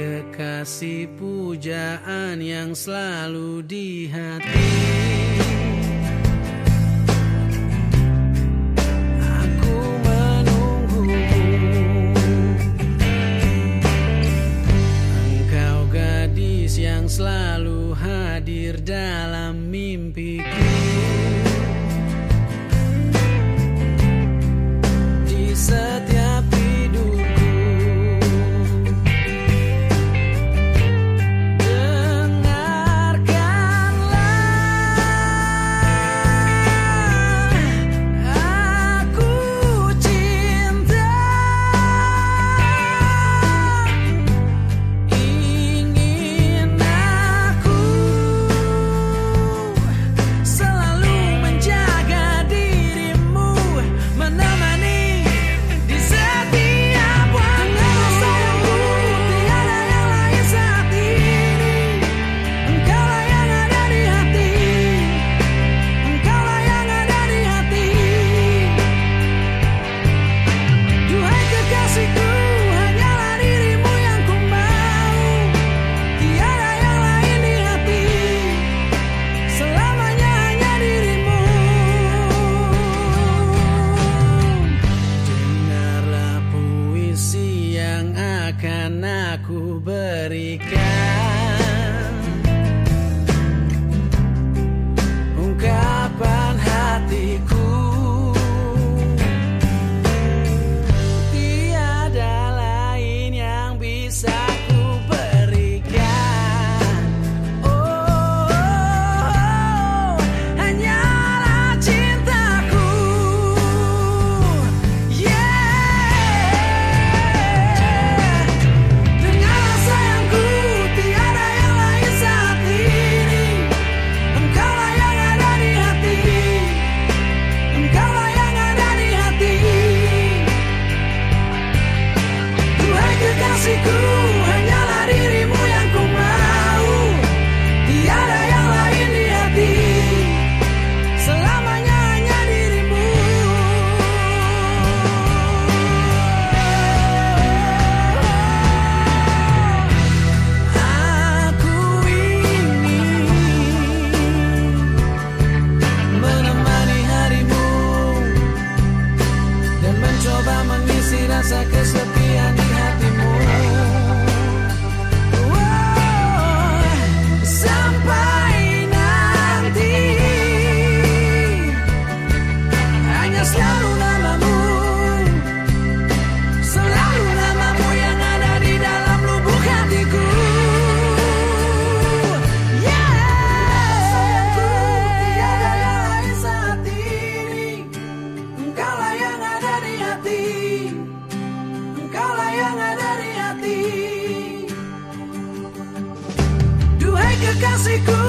Kekasih pujaan yang selalu di hati. Aku Engkau gadis yang selalu hadir dan ku berikan. que casi